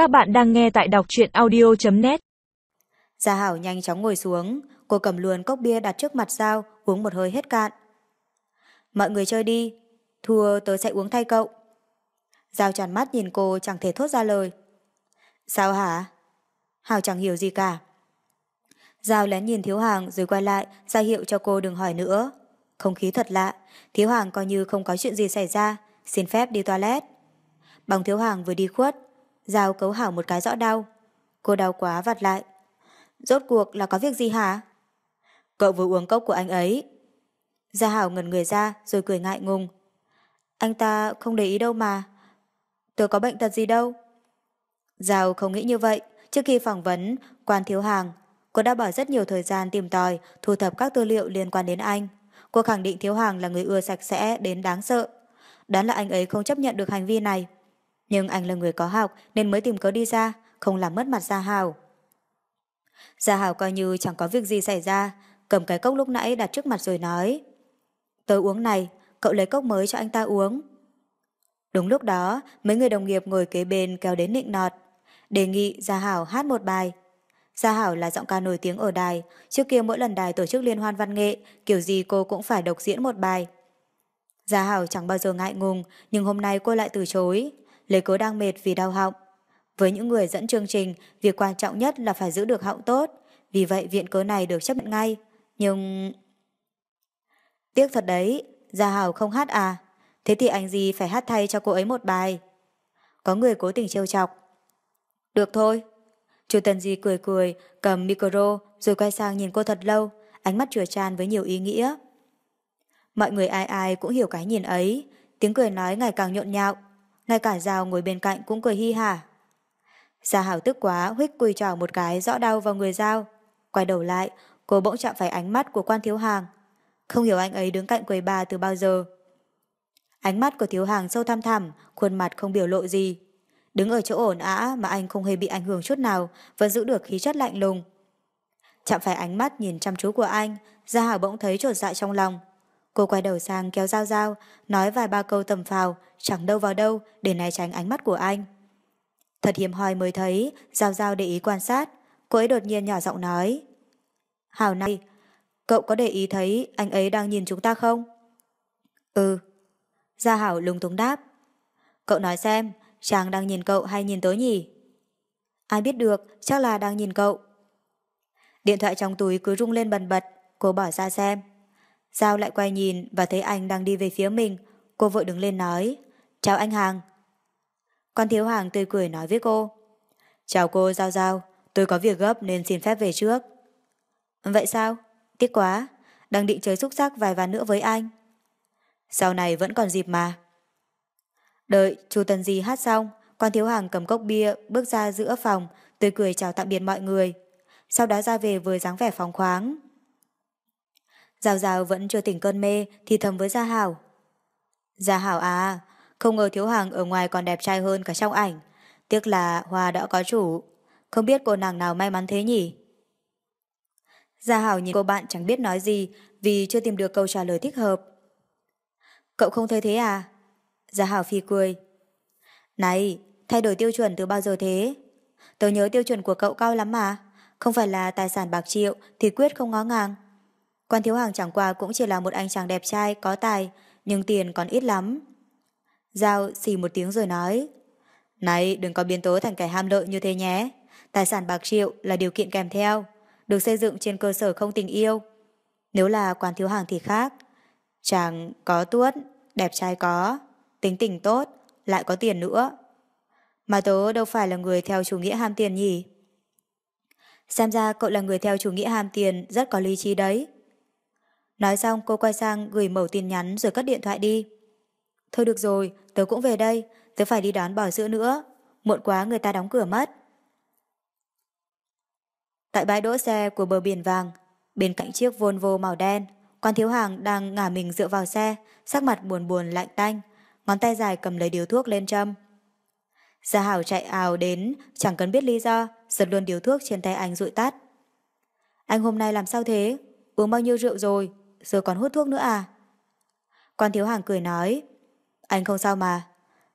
Các bạn đang nghe tại đọc truyện audio.net Gia Hảo nhanh chóng ngồi xuống, cô cầm luôn cốc bia đặt trước mặt Giao, uống một hơi hết cạn. Mọi người chơi đi, thua tớ sẽ uống thay cậu. Giao tròn mắt nhìn cô chẳng thể thốt ra lời. Sao hả? Hảo chẳng hiểu gì cả. Giao lén nhìn Thiếu Hàng rồi quay lại, ra hiệu cho cô đừng hỏi nữa. Không khí thật lạ, Thiếu Hàng coi như không có chuyện gì xảy ra, xin phép đi toilet. bóng Thiếu Hàng vừa đi khuất, Giao cấu hảo một cái rõ đau. Cô đau quá vặt lại. Rốt cuộc là có việc gì hả? Cậu vừa uống cốc của anh ấy. Gia Hảo ngẩn người ra rồi cười ngại ngùng. Anh ta không để ý đâu mà. Tôi có bệnh tật gì đâu. Giao không nghĩ như vậy. Trước khi phỏng vấn quan thiếu hàng, cô đã bỏ rất nhiều thời gian tìm tòi, thu thập các tư liệu liên quan đến anh. Cô khẳng định thiếu hàng là người ưa sạch sẽ đến đáng sợ. Đoán là anh ấy không chấp nhận được hành vi này. Nhưng anh là người có học nên mới tìm cớ đi ra, không làm mất mặt Gia Hảo. Gia Hảo coi như chẳng có việc gì xảy ra, cầm cái cốc lúc nãy đặt trước mặt rồi nói. Tôi uống này, cậu lấy cốc mới cho anh ta uống. Đúng lúc đó, mấy người đồng nghiệp ngồi kế bên kéo đến nịnh nọt, đề nghị Gia Hảo hát một bài. Gia Hảo là giọng ca nổi tiếng ở đài, trước kia mỗi lần đài tổ chức liên hoan văn nghệ, kiểu gì cô cũng phải độc diễn một bài. Gia Hảo chẳng bao giờ ngại ngùng, nhưng hôm nay cô lại từ chối, lấy Cố đang mệt vì đau họng. Với những người dẫn chương trình, việc quan trọng nhất là phải giữ được họng tốt, vì vậy viện cớ này được chấp nhận ngay. Nhưng... Tiếc thật đấy, Gia Hảo không hát à? Thế thì anh gì phải hát thay cho cô ấy một bài. Có người cố tình trêu chọc. Được thôi. Chu Tần Di cười cười, cầm micro rồi quay sang nhìn cô thật lâu, ánh mắt chừa tràn với nhiều ý nghĩa. Mọi người ai ai cũng hiểu cái nhìn ấy, tiếng cười nói ngày càng nhộn nhạo, ngay cả Giao ngồi bên cạnh cũng cười hi hả. Gia Hảo tức quá, huých quỳ trỏ một cái rõ đau vào người Giao. Quay đầu lại, cô bỗng chạm phải ánh mắt của quan thiếu hàng. Không hiểu anh ấy đứng cạnh quầy bà từ bao giờ. Ánh mắt của thiếu hàng sâu thăm thẳm, khuôn mặt không biểu lộ gì. Đứng ở chỗ ổn ã mà anh không hề bị ảnh hưởng chút nào, vẫn giữ được khí chất lạnh lùng. Chạm phải ánh mắt nhìn chăm chú của anh, Gia Hảo bỗng thấy trột dạ trong lòng. Cô quay đầu sang kéo dao dao, nói vài ba câu tầm phào, chẳng đâu vào đâu để né tránh ánh mắt của anh. Thật hiếm hoi mới thấy, Giao Giao để ý quan sát, cô ấy đột nhiên nhỏ giọng nói. Hảo này, cậu có để ý thấy anh ấy đang nhìn chúng ta không? Ừ. Gia Hảo lúng túng đáp. Cậu nói xem, chàng đang nhìn cậu hay nhìn tớ nhỉ? Ai biết được, chắc là đang nhìn cậu. Điện thoại trong túi cứ rung lên bần bật, cô bỏ ra xem. Giao lại quay nhìn và thấy anh đang đi về phía mình, cô vội đứng lên nói. Chào anh Hàng. Con thiếu hàng tươi cười nói với cô. Chào cô Giao Giao, tôi có việc gấp nên xin phép về trước. Vậy sao? Tiếc quá, đang định chơi xúc sắc vài ván nữa với anh. Sau này vẫn còn dịp mà. Đợi chú Tần Di hát xong, con thiếu hàng cầm cốc bia bước ra giữa phòng, tươi cười chào tạm biệt mọi người. Sau đó ra về với dáng vẻ phóng khoáng. Giao Giao vẫn chưa tỉnh cơn mê thì thầm với Gia Hảo. Gia Hảo à, không ngờ thiếu hàng ở ngoài còn đẹp trai hơn cả trong ảnh. Tiếc là Hoa đã có chủ. Không biết cô nàng nào may mắn thế nhỉ? Gia Hảo nhìn cô bạn chẳng biết nói gì vì chưa tìm được câu trả lời thích hợp. Cậu không thấy thế à? Gia Hảo phi cười. Này, thay đổi tiêu chuẩn từ bao giờ thế? Tớ nhớ tiêu chuẩn của cậu cao lắm mà. Không phải là tài sản bạc triệu thì quyết không ngó ngàng. Quan thiếu hàng chẳng qua cũng chỉ là một anh chàng đẹp trai, có tài, nhưng tiền còn ít lắm. Giao xì một tiếng rồi nói Này đừng có biến tố thành kẻ ham lợi như thế nhé. Tài sản bạc triệu là điều kiện kèm theo Được xây dựng trên cơ sở không tình yêu. Nếu là quan thiếu hàng thì khác. Chàng có tuốt Đẹp trai có Tính tình tốt Lại có tiền nữa. Mà tớ đâu phải là người theo chủ nghĩa ham tiền nhỉ? Xem ra cậu là người theo chủ nghĩa ham tiền Rất có lý trí đấy. Nói xong cô quay sang gửi mẫu tin nhắn rồi cất điện thoại đi Thôi được rồi, tớ cũng về đây, tớ phải đi đón bò sữa nữa. Muộn quá người ta đóng cửa mất. Tại bãi đỗ xe của bờ biển vàng, bên cạnh chiếc Volvo màu đen, quan thiếu hàng đang ngả mình dựa vào xe, sắc mặt buồn buồn lạnh tanh, ngón tay dài cầm lấy điếu thuốc lên châm. Gia Hảo chạy ào đến, chẳng cần biết lý do, giật luôn điếu thuốc trên tay anh rụi tắt. Anh hôm nay làm sao thế? Uống bao nhiêu rượu rồi? Rồi còn hút thuốc nữa à? Quan thiếu hàng cười nói, anh không sao mà.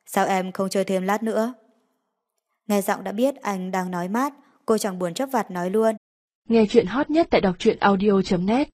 Sao em không chơi thêm lát nữa? Nghe giọng đã biết anh đang nói mát, cô chẳng buồn chấp vặt nói luôn. Nghe chuyện hot nhất tại đọc truyện audio.net